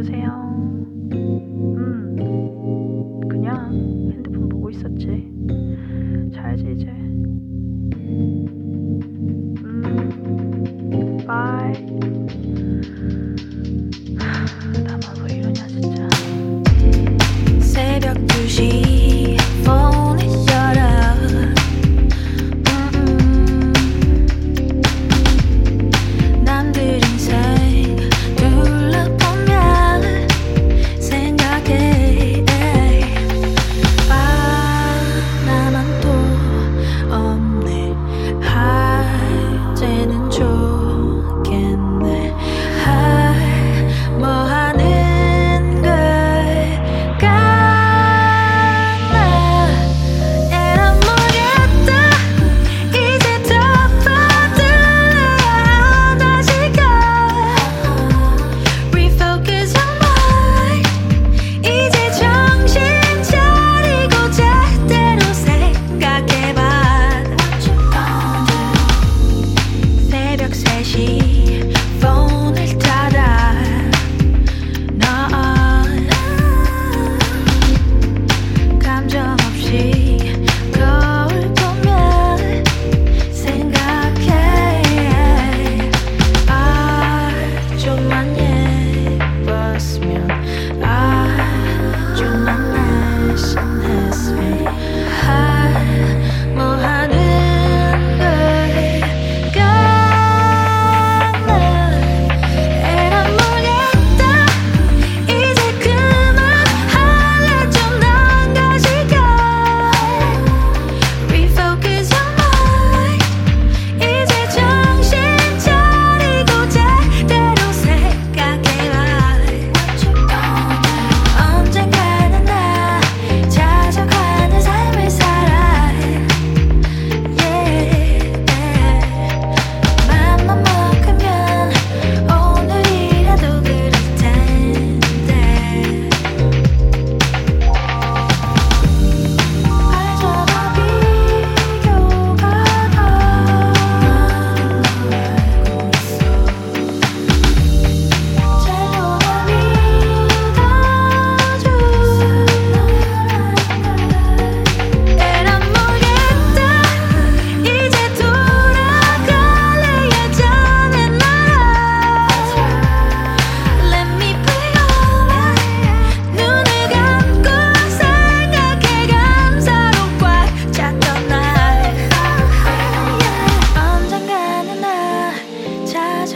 여보세요. 음, 그냥 핸드폰 보고 있었지. 자야지 이제. 음, 바이.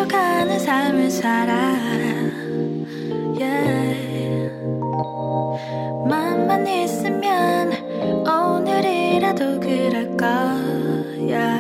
맞춰가는 삶을 살아. Yeah. 맘만 있으면 오늘이라도 그럴 거야